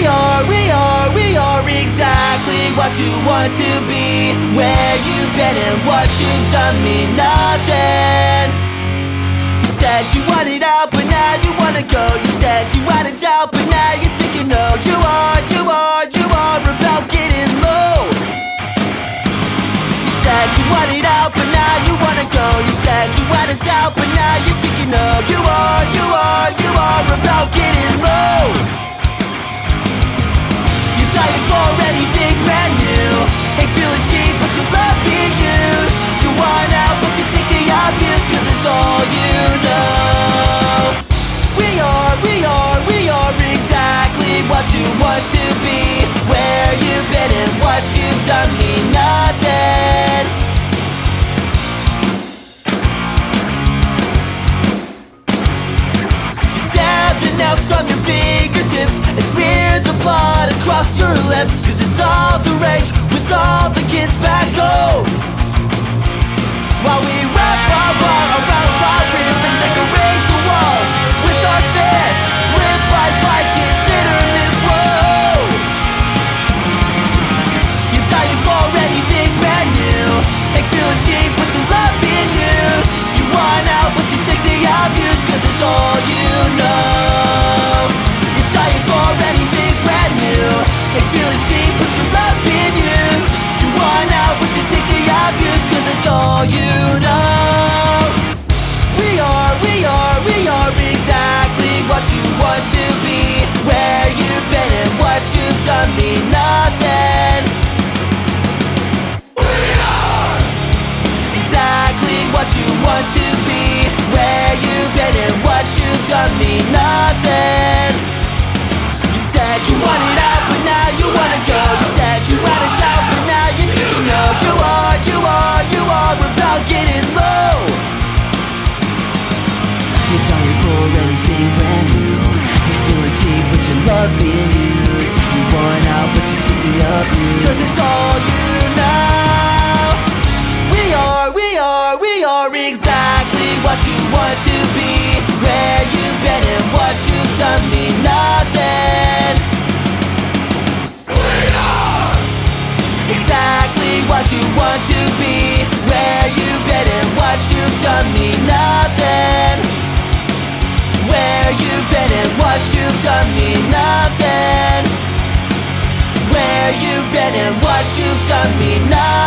We are, we are, we are exactly what you want to be. Where you've been and what you've done mean nothing. You said you wanted out, but now you wanna go. You said you wanted out, from your fingertips and smear the blood across your lips. 痛みなって you want to be, where you've been and what you've done mean nothing. Where you've been and what you've done mean nothing. Where you've been and what you've done mean nothing.